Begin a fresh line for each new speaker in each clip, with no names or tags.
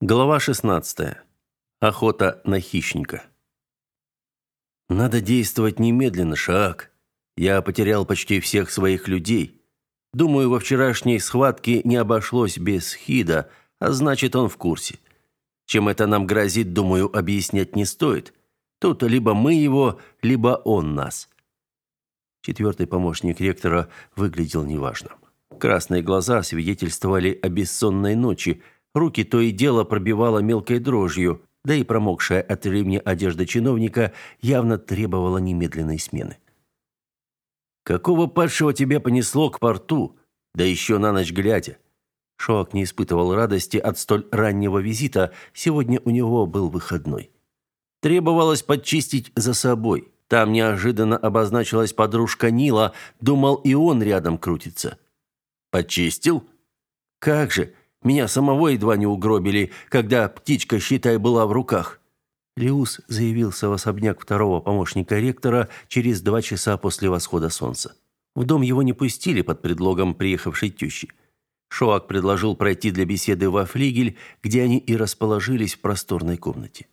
Глава 16. Охота на хищника. Надо действовать немедленно, Шаак. Я потерял почти всех своих людей. Думаю, во вчерашней схватке не обошлось без Хида, а значит, он в курсе. Чем это нам грозит, думаю, объяснять не стоит. Тут либо мы его, либо он нас. Четвертый помощник ректора выглядел неважно. Красные глаза свидетельствовали о бессонной ночи – Руки то и дело пробивало мелкой дрожью, да и промокшая от ремня одежда чиновника явно требовала немедленной смены. «Какого падшего тебя понесло к порту? Да еще на ночь глядя!» Шоак не испытывал радости от столь раннего визита, сегодня у него был выходной. Требовалось подчистить за собой. Там неожиданно обозначилась подружка Нила, думал, и он рядом крутится. «Подчистил?» «Как же!» Меня самого едва не угробили, когда птичка, считай, была в руках. Леус заявился в особняк второго помощника ректора через два часа после восхода солнца. В дом его не пустили под предлогом приехавшей тещи. Шоак предложил пройти для беседы во флигель, где они и расположились в просторной комнате.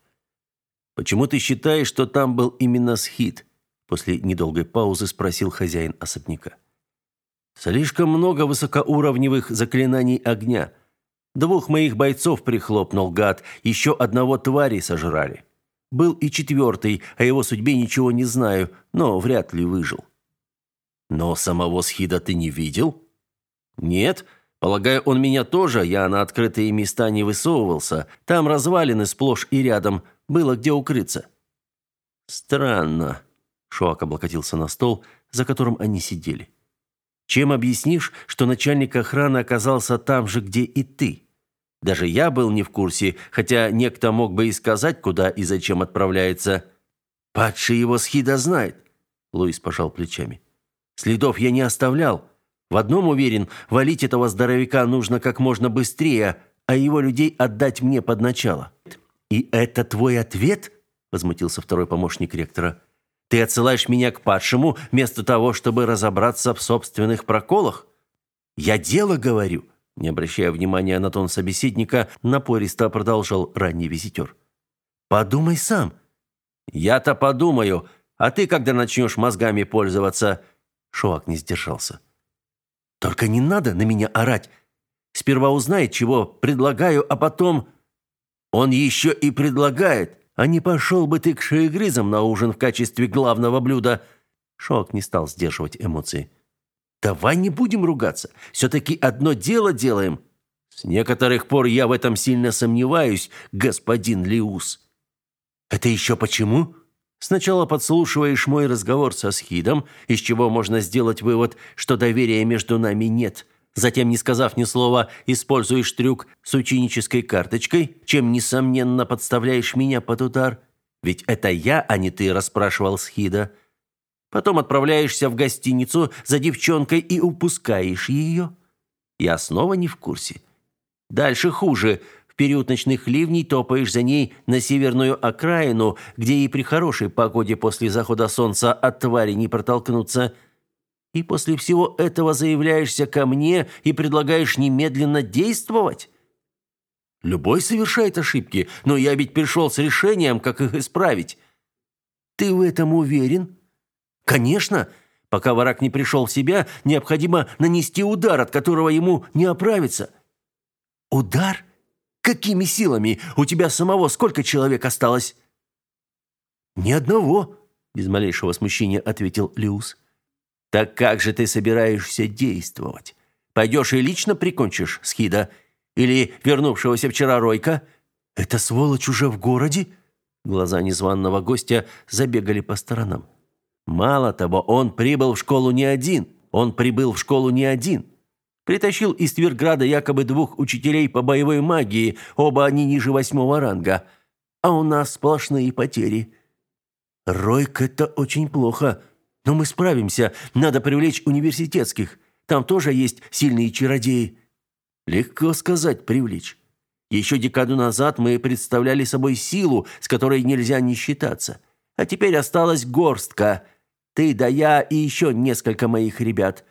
«Почему ты считаешь, что там был именно схит?» После недолгой паузы спросил хозяин особняка. «Слишком много высокоуровневых заклинаний огня. Двух моих бойцов прихлопнул гад, еще одного твари сожрали. Был и четвертый, о его судьбе ничего не знаю, но вряд ли выжил. Но самого Схида ты не видел? Нет, полагаю, он меня тоже, я на открытые места не высовывался. Там развалины сплошь и рядом, было где укрыться. Странно. Шоак облокотился на стол, за которым они сидели. Чем объяснишь, что начальник охраны оказался там же, где и ты? Даже я был не в курсе, хотя некто мог бы и сказать, куда и зачем отправляется. Падший его схида знает. Луис пожал плечами. Следов я не оставлял. В одном уверен, валить этого здоровяка нужно как можно быстрее, а его людей отдать мне под начало. И это твой ответ? возмутился второй помощник ректора. Ты отсылаешь меня к падшему вместо того, чтобы разобраться в собственных проколах? Я дело говорю, не обращая внимания на тон собеседника, напористо продолжал ранний визитер. Подумай сам. Я-то подумаю, а ты когда начнешь мозгами пользоваться? Шоак не сдержался. Только не надо на меня орать. Сперва узнает, чего предлагаю, а потом он еще и предлагает. А не пошел бы ты к шеегрызам на ужин в качестве главного блюда?» Шок не стал сдерживать эмоции. «Давай не будем ругаться. Все-таки одно дело делаем». «С некоторых пор я в этом сильно сомневаюсь, господин Лиус». «Это еще почему?» Сначала подслушиваешь мой разговор со Схидом, из чего можно сделать вывод, что доверия между нами нет. Затем, не сказав ни слова, используешь трюк с ученической карточкой, чем, несомненно, подставляешь меня под удар. Ведь это я, а не ты, расспрашивал Схида. Потом отправляешься в гостиницу за девчонкой и упускаешь ее. Я снова не в курсе. Дальше хуже. В период ночных ливней топаешь за ней на северную окраину, где и при хорошей погоде после захода солнца от твари не протолкнуться – и после всего этого заявляешься ко мне и предлагаешь немедленно действовать? Любой совершает ошибки, но я ведь пришел с решением, как их исправить. Ты в этом уверен? Конечно. Пока враг не пришел в себя, необходимо нанести удар, от которого ему не оправиться. Удар? Какими силами? У тебя самого сколько человек осталось? Ни одного, без малейшего смущения ответил Люс. Так как же ты собираешься действовать? Пойдешь и лично прикончишь Схида или вернувшегося вчера Ройка? Это сволочь уже в городе? Глаза незваного гостя забегали по сторонам. Мало того, он прибыл в школу не один. Он прибыл в школу не один. Притащил из Тверграда якобы двух учителей по боевой магии, оба они ниже восьмого ранга. А у нас сплошные потери. Ройк это очень плохо. Но мы справимся. Надо привлечь университетских. Там тоже есть сильные чародеи. Легко сказать привлечь. Еще декаду назад мы представляли собой силу, с которой нельзя не считаться. А теперь осталась горстка. Ты да я и еще несколько моих ребят.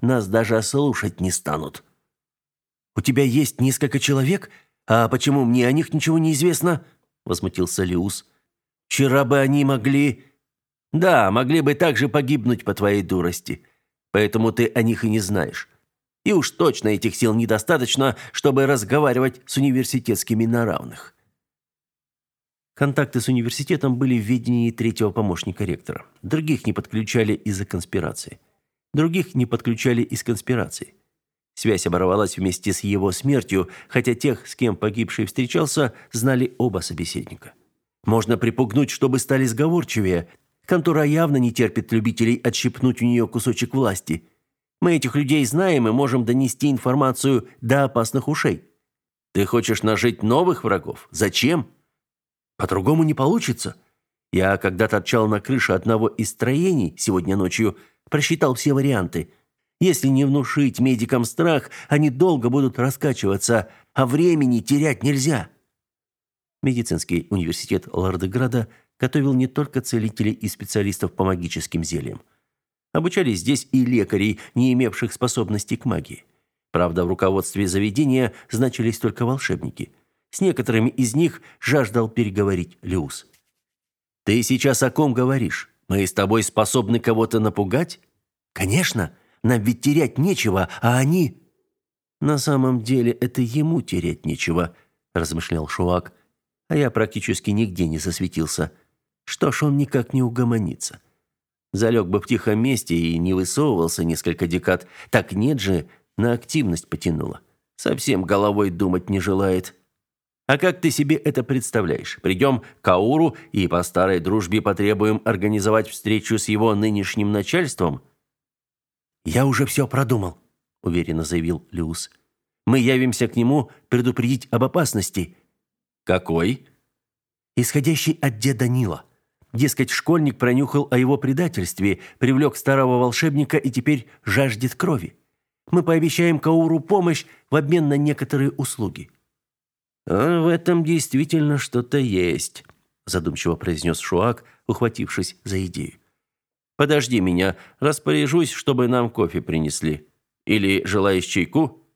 Нас даже слушать не станут. У тебя есть несколько человек, А почему мне о них ничего не известно? возмутился Лиус. Вчера бы они могли Да, могли бы также погибнуть по твоей дурости. Поэтому ты о них и не знаешь. И уж точно этих сил недостаточно, чтобы разговаривать с университетскими на равных. Контакты с университетом были в ведении третьего помощника ректора. Других не подключали из-за конспирации. Других не подключали из конспирации. Связь оборвалась вместе с его смертью, хотя тех, с кем погибший встречался, знали оба собеседника. Можно припугнуть, чтобы стали сговорчивее. Контора явно не терпит любителей отщипнуть у нее кусочек власти. Мы этих людей знаем и можем донести информацию до опасных ушей. Ты хочешь нажить новых врагов? Зачем? По-другому не получится. Я когда торчал на крыше одного из строений сегодня ночью, просчитал все варианты – если не внушить медикам страх, они долго будут раскачиваться, а времени терять нельзя. Медицинский университет Лардеграда готовил не только целителей и специалистов по магическим зельям. Обучались здесь и лекарей, не имевших способностей к магии. Правда, в руководстве заведения значились только волшебники. С некоторыми из них жаждал переговорить Люс. «Ты сейчас о ком говоришь? Мы с тобой способны кого-то напугать?» «Конечно!» Нам ведь терять нечего, а они...» «На самом деле это ему терять нечего», – размышлял Шуак. «А я практически нигде не засветился. Что ж, он никак не угомонится. Залег бы в тихом месте и не высовывался несколько декад. Так нет же, на активность потянуло. Совсем головой думать не желает». А как ты себе это представляешь? Придем к Ауру и по старой дружбе потребуем организовать встречу с его нынешним начальством? «Я уже все продумал», – уверенно заявил Люс. «Мы явимся к нему предупредить об опасности». «Какой?» «Исходящий от деда Нила. Дескать, школьник пронюхал о его предательстве, привлек старого волшебника и теперь жаждет крови. Мы пообещаем Кауру помощь в обмен на некоторые услуги». «А в этом действительно что-то есть», – задумчиво произнес Шуак, ухватившись за идею. Подожди меня, распоряжусь, чтобы нам кофе принесли. Или желаешь чайку?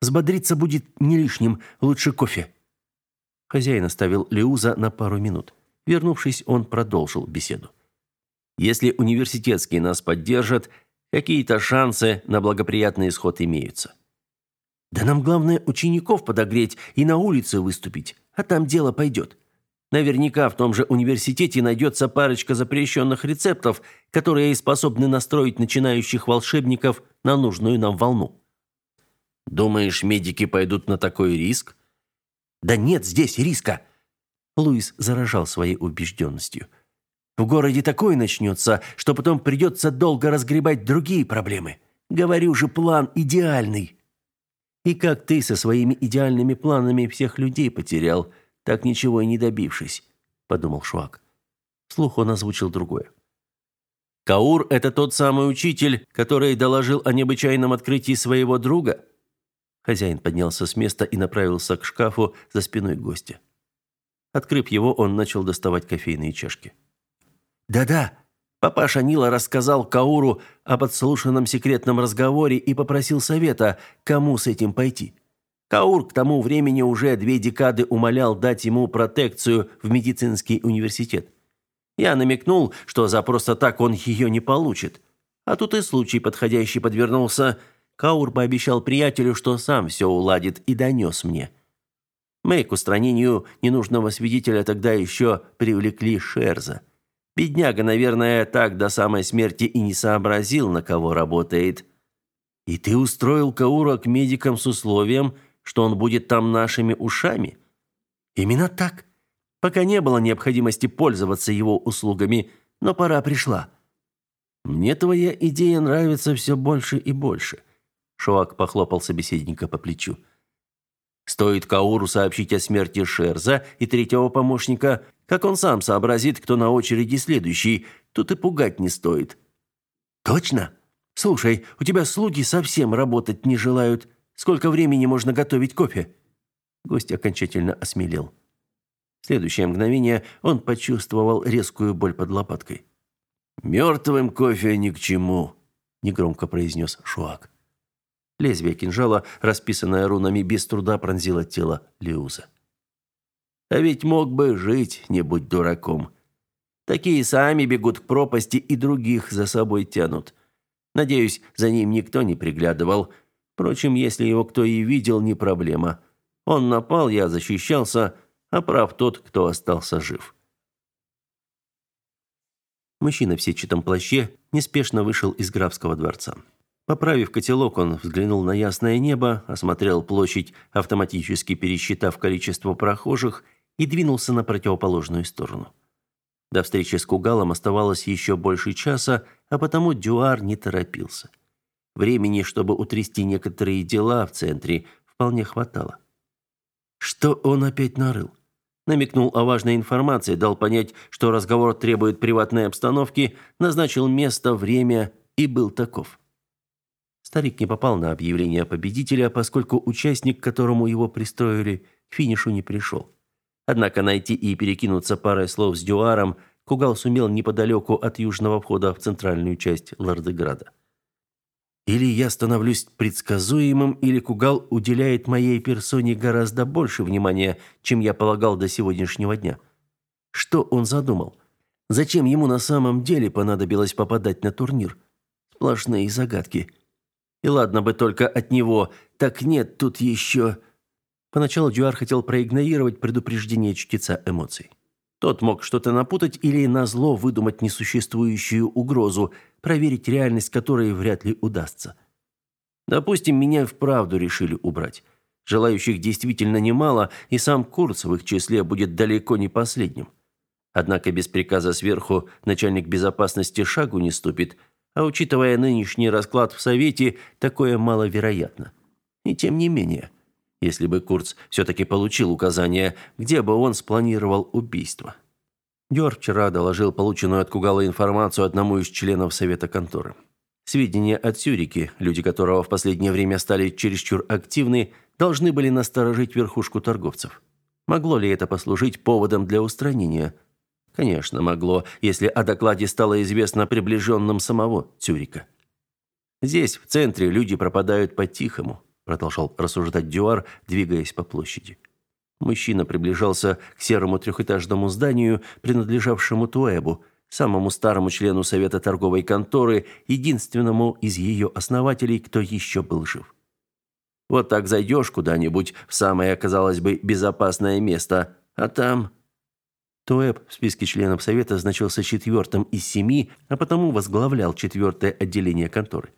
Сбодриться будет не лишним, лучше кофе. Хозяин оставил Леуза на пару минут. Вернувшись, он продолжил беседу. Если университетские нас поддержат, какие-то шансы на благоприятный исход имеются. Да нам главное учеников подогреть и на улице выступить, а там дело пойдет. Наверняка в том же университете найдется парочка запрещенных рецептов, которые и способны настроить начинающих волшебников на нужную нам волну. Думаешь, медики пойдут на такой риск? Да нет здесь риска. Луис заражал своей убежденностью. В городе такое начнется, что потом придется долго разгребать другие проблемы. Говорю же, план идеальный. И как ты со своими идеальными планами всех людей потерял – так ничего и не добившись, подумал Швак. Вслух он озвучил другое. Каур это тот самый учитель, который доложил о необычайном открытии своего друга. Хозяин поднялся с места и направился к шкафу за спиной гостя. Открыв его, он начал доставать кофейные чашки. Да-да, папаша Нила рассказал Кауру об отслушанном секретном разговоре и попросил совета, кому с этим пойти. Каур к тому времени уже две декады умолял дать ему протекцию в медицинский университет. Я намекнул, что за просто так он ее не получит. А тут и случай подходящий подвернулся. Каур пообещал приятелю, что сам все уладит, и донес мне. Мы к устранению ненужного свидетеля тогда еще привлекли Шерза. Бедняга, наверное, так до самой смерти и не сообразил, на кого работает. И ты устроил Каура к медикам с условием, что он будет там нашими ушами? Именно так. Пока не было необходимости пользоваться его услугами, но пора пришла. Мне твоя идея нравится все больше и больше. Шоак похлопал собеседника по плечу. Стоит Кауру сообщить о смерти Шерза и третьего помощника, как он сам сообразит, кто на очереди следующий, тут и пугать не стоит. Точно? Слушай, у тебя слуги совсем работать не желают. Сколько времени можно готовить кофе?» Гость окончательно осмелел. В следующее мгновение он почувствовал резкую боль под лопаткой. «Мертвым кофе ни к чему», – негромко произнес Шуак. Лезвие кинжала, расписанное рунами, без труда пронзило тело Леуза. А ведь мог бы жить, не будь дураком. Такие сами бегут к пропасти и других за собой тянут. Надеюсь, за ним никто не приглядывал. Впрочем, если его кто и видел, не проблема. Он напал, я защищался, а прав тот, кто остался жив. Мужчина в сетчатом плаще неспешно вышел из графского дворца. Поправив котелок, он взглянул на ясное небо, осмотрел площадь, автоматически пересчитав количество прохожих, и двинулся на противоположную сторону. До встречи с Кугалом оставалось еще больше часа, а потому Дюар не торопился. Времени, чтобы утрясти некоторые дела в центре, вполне хватало. Что он опять нарыл? Намекнул о важной информации, дал понять, что разговор требует приватной обстановки, назначил место, время и был таков. Старик не попал на объявление победителя, поскольку участник, к которому его пристроили, к финишу не пришел. Однако найти и перекинуться парой слов с Дюаром Кугал сумел неподалеку от южного входа в центральную часть Лордеграда. Или я становлюсь предсказуемым, или Кугал уделяет моей персоне гораздо больше внимания, чем я полагал до сегодняшнего дня. Что он задумал? Зачем ему на самом деле понадобилось попадать на турнир? Сплошные загадки. И ладно бы только от него. Так нет, тут еще... Поначалу Дюар хотел проигнорировать предупреждение чтеца эмоций. Тот мог что-то напутать или назло выдумать несуществующую угрозу, проверить реальность которой вряд ли удастся. Допустим, меня вправду решили убрать. Желающих действительно немало, и сам Курц в их числе будет далеко не последним. Однако без приказа сверху начальник безопасности шагу не ступит – а учитывая нынешний расклад в Совете, такое маловероятно. И тем не менее, если бы Курц все-таки получил указание, где бы он спланировал убийство. Дёр вчера доложил полученную от Кугала информацию одному из членов Совета конторы. Сведения от Сюрики, люди которого в последнее время стали чересчур активны, должны были насторожить верхушку торговцев. Могло ли это послужить поводом для устранения Конечно, могло, если о докладе стало известно приближенным самого Цюрика. Здесь, в центре, люди пропадают по-тихому, продолжал рассуждать Дюар, двигаясь по площади. Мужчина приближался к серому трехэтажному зданию, принадлежавшему Туэбу, самому старому члену совета торговой конторы, единственному из ее основателей, кто еще был жив. Вот так зайдешь куда-нибудь в самое, казалось бы, безопасное место, а там Тоэб в списке членов совета значился четвертым из семи, а потому возглавлял четвертое отделение конторы.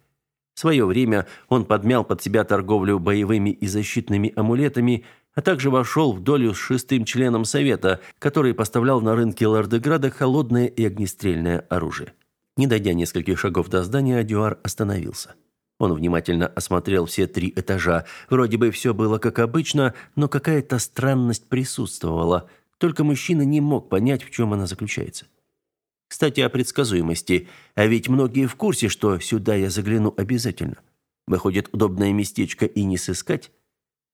В свое время он подмял под себя торговлю боевыми и защитными амулетами, а также вошел в долю с шестым членом совета, который поставлял на рынке Лордеграда холодное и огнестрельное оружие. Не дойдя нескольких шагов до здания, Дюар остановился. Он внимательно осмотрел все три этажа. Вроде бы все было как обычно, но какая-то странность присутствовала – только мужчина не мог понять, в чем она заключается. Кстати, о предсказуемости. А ведь многие в курсе, что сюда я загляну обязательно. Выходит, удобное местечко и не сыскать?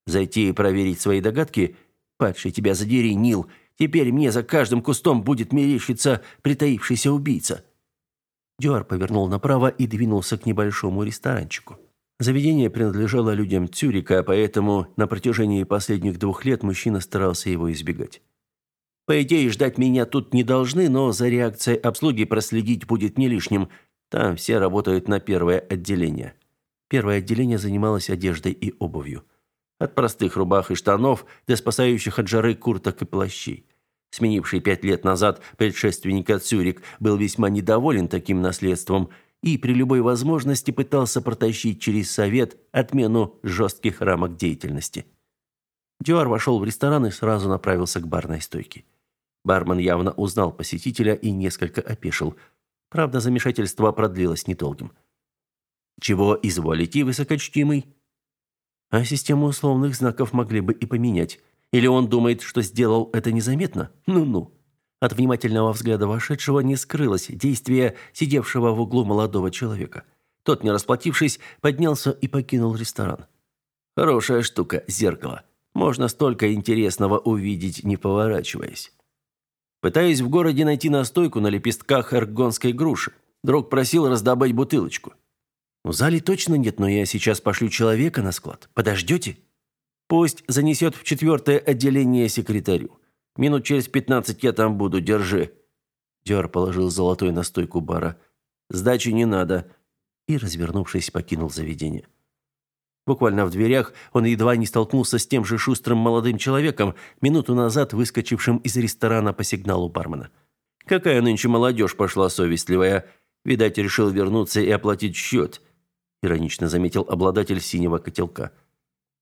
Зайти и проверить свои догадки? Падший тебя задери, Нил. Теперь мне за каждым кустом будет мерещиться притаившийся убийца. Дюар повернул направо и двинулся к небольшому ресторанчику. Заведение принадлежало людям Цюрика, поэтому на протяжении последних двух лет мужчина старался его избегать. По идее, ждать меня тут не должны, но за реакцией обслуги проследить будет не лишним. Там все работают на первое отделение. Первое отделение занималось одеждой и обувью. От простых рубах и штанов до спасающих от жары курток и плащей. Сменивший пять лет назад предшественника Цюрик был весьма недоволен таким наследством и при любой возможности пытался протащить через совет отмену жестких рамок деятельности. Дюар вошел в ресторан и сразу направился к барной стойке. Бармен явно узнал посетителя и несколько опешил. Правда, замешательство продлилось недолгим. «Чего изволите, высокочтимый?» «А систему условных знаков могли бы и поменять. Или он думает, что сделал это незаметно? Ну-ну». От внимательного взгляда вошедшего не скрылось действие сидевшего в углу молодого человека. Тот, не расплатившись, поднялся и покинул ресторан. «Хорошая штука, зеркало. Можно столько интересного увидеть, не поворачиваясь». Пытаюсь в городе найти настойку на лепестках эргонской груши. Друг просил раздобыть бутылочку. В зале точно нет, но я сейчас пошлю человека на склад. Подождете? Пусть занесет в четвертое отделение секретарю. Минут через пятнадцать я там буду, держи. Дюар положил золотой на стойку бара. Сдачи не надо. И, развернувшись, покинул заведение. Буквально в дверях он едва не столкнулся с тем же шустрым молодым человеком, минуту назад выскочившим из ресторана по сигналу бармена. Какая нынче молодежь пошла совестливая. Видать, решил вернуться и оплатить счет иронично заметил обладатель синего котелка.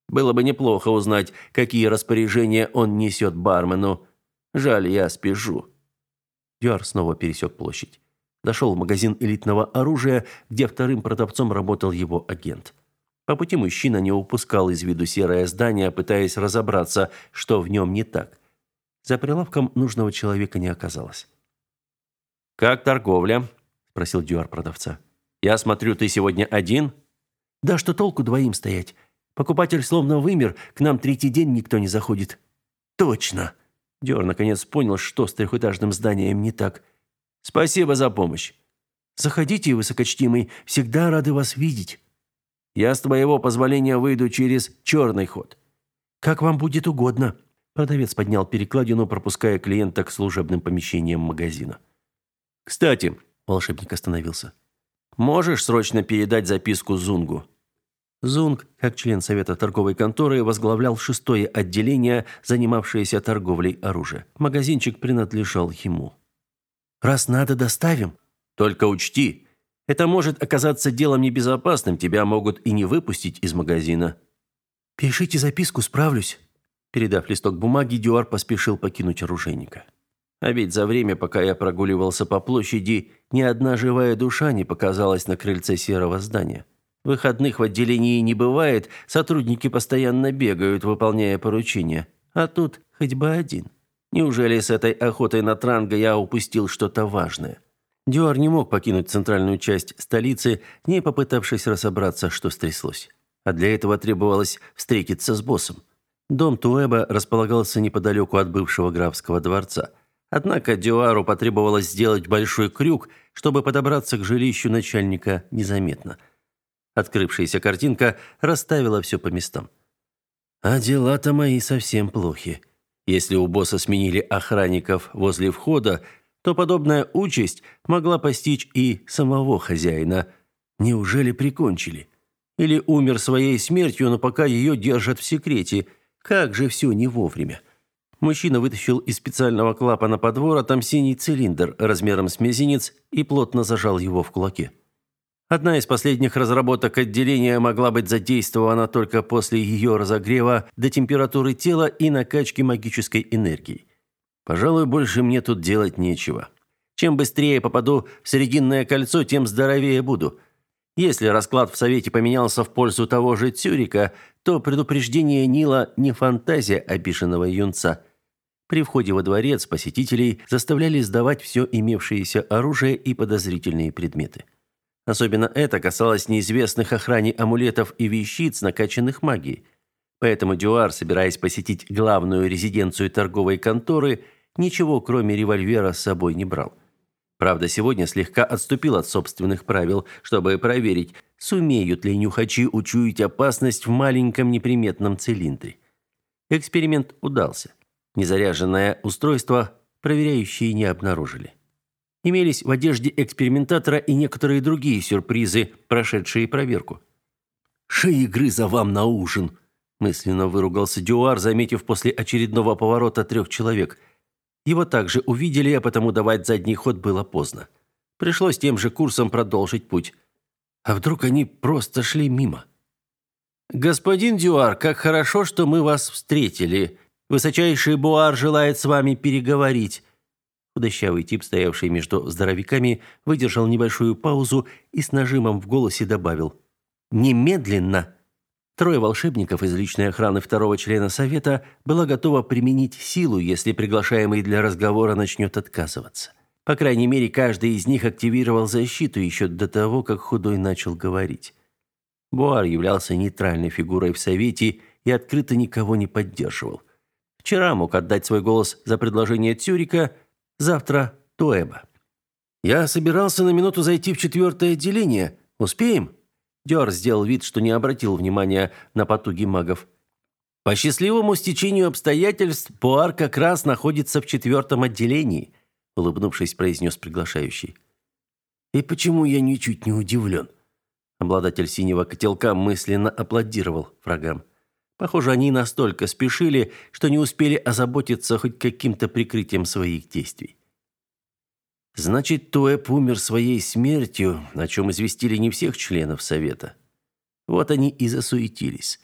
Было бы неплохо узнать, какие распоряжения он несет бармену. Жаль, я спешу. Дюар снова пересек площадь. Дошел в магазин элитного оружия, где вторым продавцом работал его агент. По пути мужчина не упускал из виду серое здание, пытаясь разобраться, что в нем не так. За прилавком нужного человека не оказалось. «Как торговля?» – спросил Дюар продавца. Я смотрю, ты сегодня один? Да что толку двоим стоять? Покупатель словно вымер, к нам третий день никто не заходит. Точно. Дёр наконец понял, что с трехэтажным зданием не так. Спасибо за помощь. Заходите, высокочтимый, всегда рады вас видеть. Я с твоего позволения выйду через черный ход. Как вам будет угодно. Продавец поднял перекладину, пропуская клиента к служебным помещениям магазина. Кстати, волшебник остановился. Можешь срочно передать записку Зунгу?» Зунг, как член Совета торговой конторы, возглавлял шестое отделение, занимавшееся торговлей оружия. Магазинчик принадлежал ему. «Раз надо, доставим. Только учти, это может оказаться делом небезопасным, тебя могут и не выпустить из магазина». «Пишите записку, справлюсь». Передав листок бумаги, Дюар поспешил покинуть оружейника. А ведь за время, пока я прогуливался по площади, ни одна живая душа не показалась на крыльце серого здания. Выходных в отделении не бывает, сотрудники постоянно бегают, выполняя поручения. А тут хоть бы один. Неужели с этой охотой на транга я упустил что-то важное? Дюар не мог покинуть центральную часть столицы, не попытавшись разобраться, что стряслось. А для этого требовалось встретиться с боссом. Дом Туэба располагался неподалеку от бывшего графского дворца – Однако Дюару потребовалось сделать большой крюк, чтобы подобраться к жилищу начальника незаметно. Открывшаяся картинка расставила все по местам. А дела-то мои совсем плохи. Если у босса сменили охранников возле входа, то подобная участь могла постичь и самого хозяина. Неужели прикончили? Или умер своей смертью, но пока ее держат в секрете? Как же все не вовремя. Мужчина вытащил из специального клапана подвора там синий цилиндр размером с мизинец и плотно зажал его в кулаке. Одна из последних разработок отделения могла быть задействована только после ее разогрева до температуры тела и накачки магической энергии. Пожалуй, больше мне тут делать нечего. Чем быстрее попаду в Срединное кольцо, тем здоровее буду. Если расклад в Совете поменялся в пользу того же Цюрика, то предупреждение Нила не фантазия обиженного юнца – при входе во дворец посетителей заставляли сдавать все имевшееся оружие и подозрительные предметы. Особенно это касалось неизвестных охране амулетов и вещиц, накачанных магией. Поэтому Дюар, собираясь посетить главную резиденцию торговой конторы, ничего кроме револьвера с собой не брал. Правда, сегодня слегка отступил от собственных правил, чтобы проверить, сумеют ли нюхачи учуять опасность в маленьком неприметном цилиндре. Эксперимент удался. Незаряженное устройство проверяющие не обнаружили. Имелись в одежде экспериментатора и некоторые другие сюрпризы, прошедшие проверку. «Шеи за вам на ужин!» мысленно выругался Дюар, заметив после очередного поворота трех человек. Его также увидели, а потому давать задний ход было поздно. Пришлось тем же курсом продолжить путь. А вдруг они просто шли мимо? «Господин Дюар, как хорошо, что мы вас встретили!» Высочайший Буар желает с вами переговорить». Худощавый тип, стоявший между здоровяками, выдержал небольшую паузу и с нажимом в голосе добавил «Немедленно!». Трое волшебников из личной охраны второго члена совета было готово применить силу, если приглашаемый для разговора начнет отказываться. По крайней мере, каждый из них активировал защиту еще до того, как худой начал говорить. Буар являлся нейтральной фигурой в совете и открыто никого не поддерживал. Вчера мог отдать свой голос за предложение Тюрика, завтра Туэба. Я собирался на минуту зайти в четвертое отделение. Успеем? Дёр сделал вид, что не обратил внимания на потуги магов. По счастливому стечению обстоятельств Пуар как раз находится в четвертом отделении, улыбнувшись, произнес приглашающий. И почему я ничуть не удивлен? Обладатель синего котелка мысленно аплодировал врагам. Похоже, они настолько спешили, что не успели озаботиться хоть каким-то прикрытием своих действий. Значит, Туэп умер своей смертью, о чем известили не всех членов совета. Вот они и засуетились.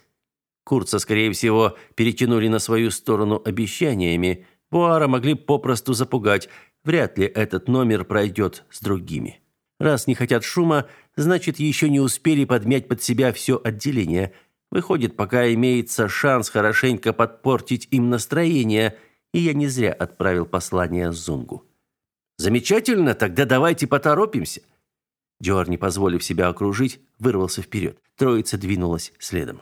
Курца, скорее всего, перетянули на свою сторону обещаниями. Буара могли попросту запугать. Вряд ли этот номер пройдет с другими. Раз не хотят шума, значит, еще не успели подмять под себя все отделение. Выходит, пока имеется шанс хорошенько подпортить им настроение, и я не зря отправил послание Зунгу. Замечательно, тогда давайте поторопимся. Диор, не позволив себя окружить, вырвался вперед. Троица двинулась следом.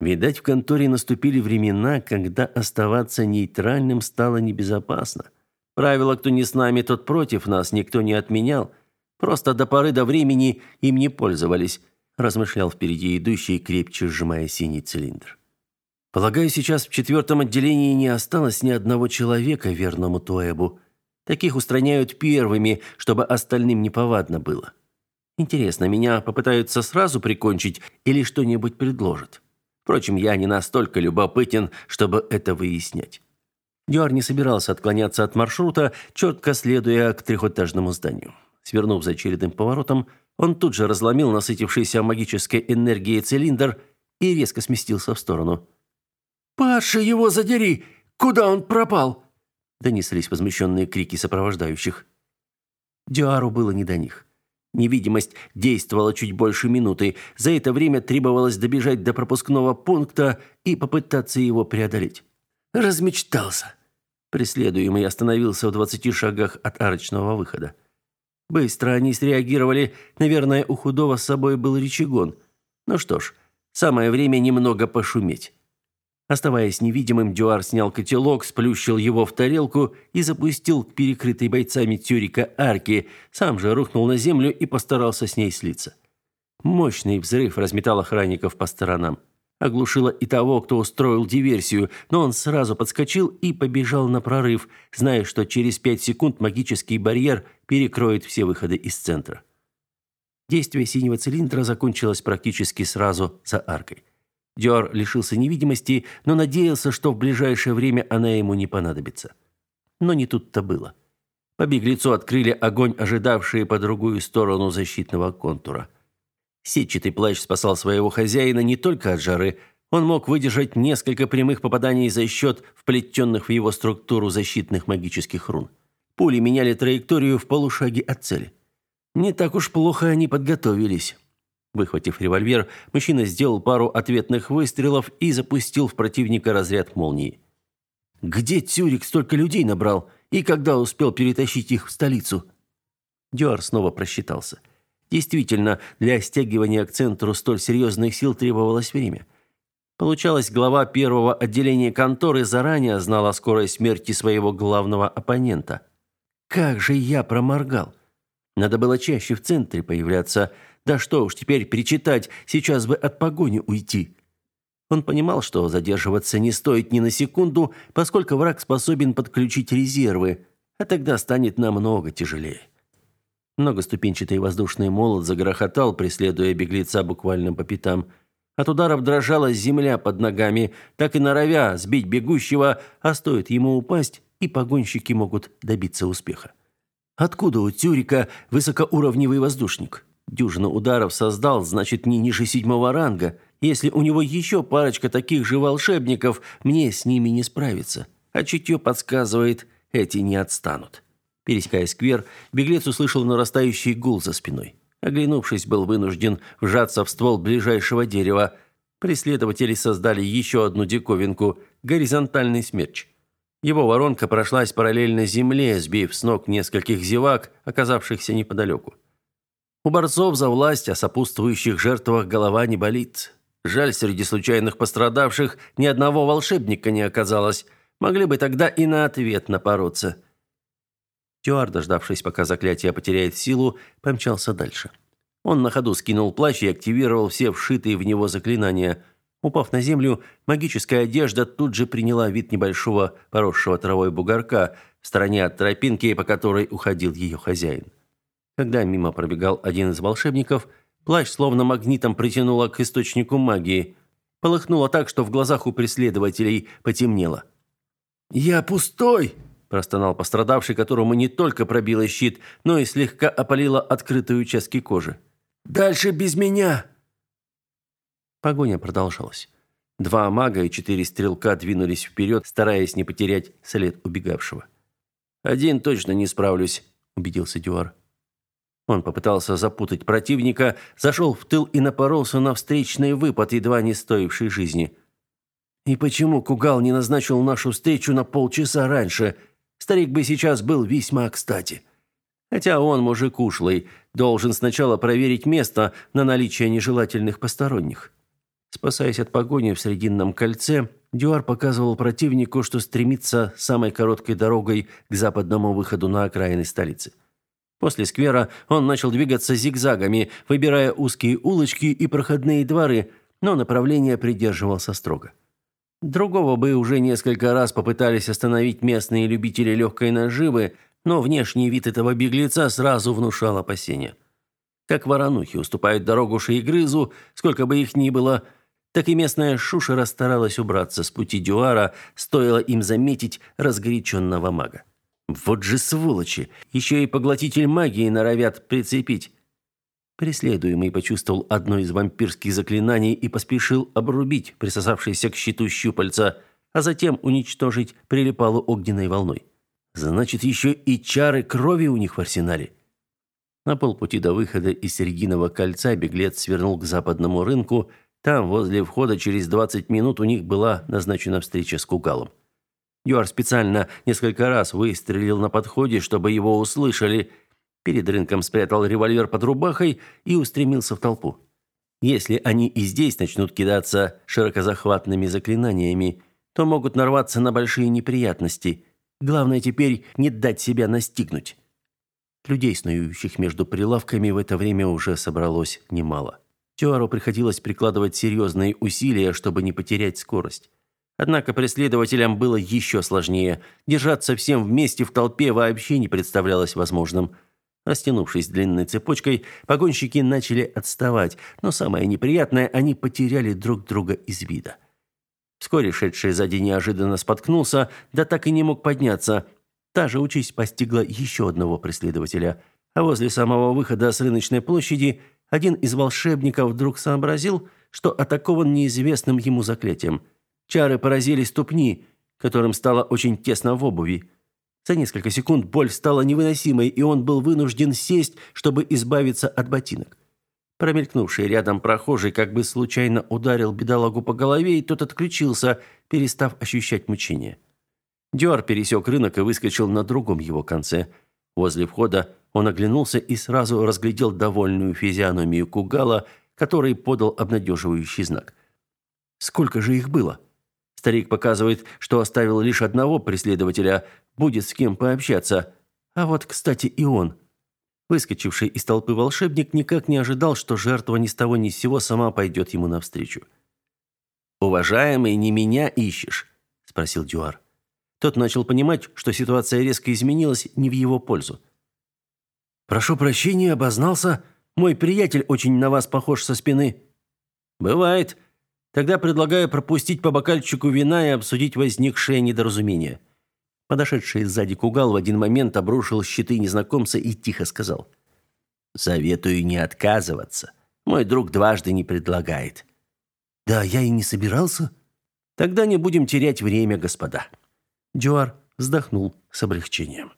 Видать, в конторе наступили времена, когда оставаться нейтральным стало небезопасно. Правило «кто не с нами, тот против нас» никто не отменял. Просто до поры до времени им не пользовались, размышлял впереди идущий, крепче сжимая синий цилиндр. Полагаю, сейчас в четвертом отделении не осталось ни одного человека верному Туэбу. Таких устраняют первыми, чтобы остальным неповадно было. Интересно, меня попытаются сразу прикончить или что-нибудь предложат? Впрочем, я не настолько любопытен, чтобы это выяснять. Дюар не собирался отклоняться от маршрута, четко следуя к трехэтажному зданию. Свернув за очередным поворотом, он тут же разломил насытившийся магической энергией цилиндр и резко сместился в сторону. «Паша, его задери! Куда он пропал?» Донеслись возмущенные крики сопровождающих. Дюару было не до них. Невидимость действовала чуть больше минуты. За это время требовалось добежать до пропускного пункта и попытаться его преодолеть. Размечтался. Преследуемый остановился в двадцати шагах от арочного выхода. Быстро они среагировали. Наверное, у худого с собой был рычагон. Ну что ж, самое время немного пошуметь. Оставаясь невидимым, Дюар снял котелок, сплющил его в тарелку и запустил к перекрытой бойцами тюрика арки, сам же рухнул на землю и постарался с ней слиться. Мощный взрыв разметал охранников по сторонам. Оглушило и того, кто устроил диверсию, но он сразу подскочил и побежал на прорыв, зная, что через пять секунд магический барьер перекроет все выходы из центра. Действие синего цилиндра закончилось практически сразу за аркой. Диор лишился невидимости, но надеялся, что в ближайшее время она ему не понадобится. Но не тут-то было. По беглецу открыли огонь, ожидавшие по другую сторону защитного контура. Сетчатый плащ спасал своего хозяина не только от жары, он мог выдержать несколько прямых попаданий за счет вплетенных в его структуру защитных магических рун. Пули меняли траекторию в полушаге от цели. Не так уж плохо они подготовились. Выхватив револьвер, мужчина сделал пару ответных выстрелов и запустил в противника разряд молнии. Где Тюрик столько людей набрал и когда успел перетащить их в столицу? Дюар снова просчитался. Действительно, для стягивания к центру столь серьезных сил требовалось время. Получалось, глава первого отделения конторы заранее знал о скорой смерти своего главного оппонента. Как же я проморгал! Надо было чаще в центре появляться, да что уж теперь перечитать, сейчас бы от погони уйти. Он понимал, что задерживаться не стоит ни на секунду, поскольку враг способен подключить резервы, а тогда станет намного тяжелее. Многоступенчатый воздушный молот загрохотал, преследуя беглеца буквально по пятам. От ударов дрожала земля под ногами, так и норовя сбить бегущего, а стоит ему упасть, и погонщики могут добиться успеха. Откуда у Тюрика высокоуровневый воздушник? Дюжину ударов создал, значит, не ниже седьмого ранга. Если у него еще парочка таких же волшебников, мне с ними не справиться. А чутье подсказывает, эти не отстанут. Пересекая сквер, беглец услышал нарастающий гул за спиной. Оглянувшись, был вынужден вжаться в ствол ближайшего дерева. Преследователи создали еще одну диковинку – горизонтальный смерч. Его воронка прошлась параллельно земле, сбив с ног нескольких зевак, оказавшихся неподалеку. У борцов за власть о сопутствующих жертвах голова не болит. Жаль, среди случайных пострадавших ни одного волшебника не оказалось. Могли бы тогда и на ответ напороться. Тюар, дождавшись, пока заклятие потеряет силу, помчался дальше. Он на ходу скинул плащ и активировал все вшитые в него заклинания. Упав на землю, магическая одежда тут же приняла вид небольшого поросшего травой бугорка в стороне от тропинки, по которой уходил ее хозяин. Когда мимо пробегал один из волшебников, плащ словно магнитом притянуло к источнику магии. Полыхнуло так, что в глазах у преследователей потемнело. «Я пустой!» – простонал пострадавший, которому не только пробило щит, но и слегка опалило открытые участки кожи. Дальше без меня!» Погоня продолжалась. Два мага и четыре стрелка двинулись вперед, стараясь не потерять след убегавшего. «Один точно не справлюсь», — убедился Дюар. Он попытался запутать противника, зашел в тыл и напоролся на встречный выпад, едва не стоивший жизни. «И почему Кугал не назначил нашу встречу на полчаса раньше? Старик бы сейчас был весьма кстати». Хотя он мужик ушлый, должен сначала проверить место на наличие нежелательных посторонних. Спасаясь от погони в Срединном кольце, Дюар показывал противнику, что стремится самой короткой дорогой к западному выходу на окраины столицы. После сквера он начал двигаться зигзагами, выбирая узкие улочки и проходные дворы, но направление придерживался строго. Другого бы уже несколько раз попытались остановить местные любители легкой наживы, но внешний вид этого беглеца сразу внушал опасения. Как воронухи уступают дорогу шеегрызу, сколько бы их ни было, так и местная шушера старалась убраться с пути Дюара, стоило им заметить разгоряченного мага. Вот же сволочи! Еще и поглотитель магии норовят прицепить. Преследуемый почувствовал одно из вампирских заклинаний и поспешил обрубить присосавшееся к щиту щупальца, а затем уничтожить прилипалу огненной волной. Значит, еще и чары крови у них в арсенале. На полпути до выхода из Сергиного кольца беглец свернул к западному рынку. Там, возле входа, через 20 минут у них была назначена встреча с Кугалом. Юар специально несколько раз выстрелил на подходе, чтобы его услышали. Перед рынком спрятал револьвер под рубахой и устремился в толпу. Если они и здесь начнут кидаться широкозахватными заклинаниями, то могут нарваться на большие неприятности – Главное теперь не дать себя настигнуть. Людей, снующих между прилавками, в это время уже собралось немало. Тюару приходилось прикладывать серьезные усилия, чтобы не потерять скорость. Однако преследователям было еще сложнее. Держаться всем вместе в толпе вообще не представлялось возможным. Растянувшись длинной цепочкой, погонщики начали отставать, но самое неприятное, они потеряли друг друга из вида. Вскоре шедший сзади неожиданно споткнулся, да так и не мог подняться. Та же участь постигла еще одного преследователя. А возле самого выхода с рыночной площади один из волшебников вдруг сообразил, что атакован неизвестным ему заклятием. Чары поразили ступни, которым стало очень тесно в обуви. За несколько секунд боль стала невыносимой, и он был вынужден сесть, чтобы избавиться от ботинок. Промелькнувший рядом прохожий как бы случайно ударил бедолагу по голове, и тот отключился, перестав ощущать мучение. Дюар пересек рынок и выскочил на другом его конце. Возле входа он оглянулся и сразу разглядел довольную физиономию Кугала, который подал обнадеживающий знак. Сколько же их было? Старик показывает, что оставил лишь одного преследователя, будет с кем пообщаться. А вот, кстати, и он – Выскочивший из толпы волшебник никак не ожидал, что жертва ни с того ни с сего сама пойдет ему навстречу. «Уважаемый, не меня ищешь?» – спросил Дюар. Тот начал понимать, что ситуация резко изменилась не в его пользу. «Прошу прощения, обознался. Мой приятель очень на вас похож со спины». «Бывает. Тогда предлагаю пропустить по бокальчику вина и обсудить возникшее недоразумение». Подошедший сзади Кугал в один момент обрушил щиты незнакомца и тихо сказал: "Советую не отказываться. Мой друг дважды не предлагает". "Да, я и не собирался". "Тогда не будем терять время, господа". Джоар вздохнул с облегчением.